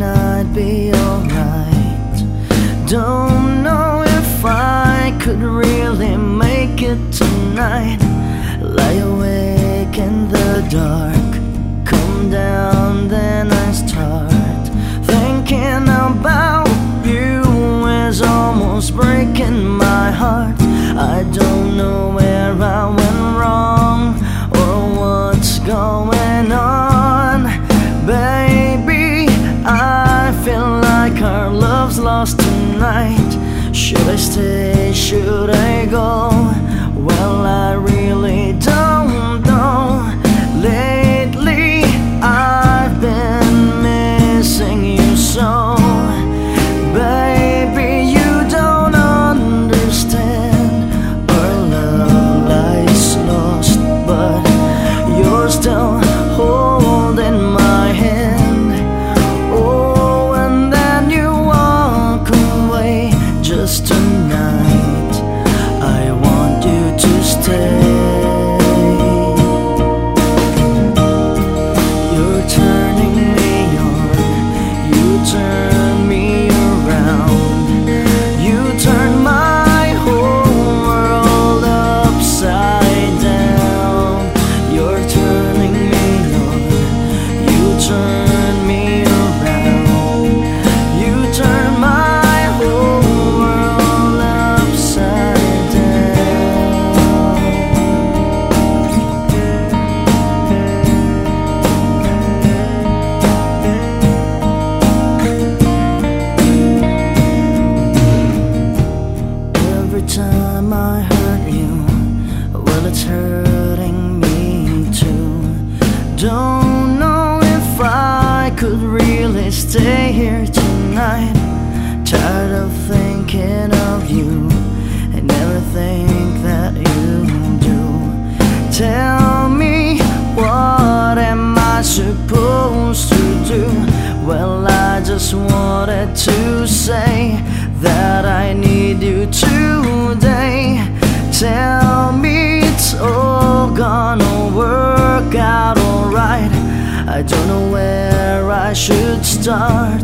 I'd be alright. Don't know if I could really make it tonight. Lie awake in the dark, come down, then I start thinking about you. Is almost breaking my heart. I don't. night Should I stay, should I go? Well, I Don't know if I could really stay here tonight. Tired of thinking of you And everything that you do. Tell I don't know where I should start.